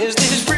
is this real?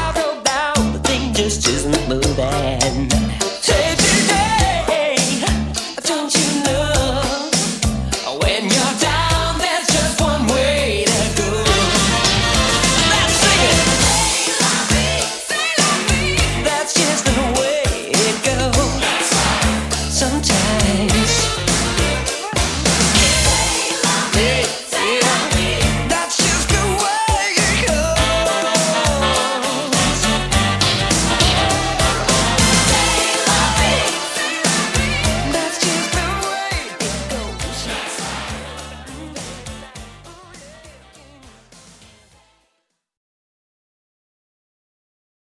just isn't moving. Today, don't you?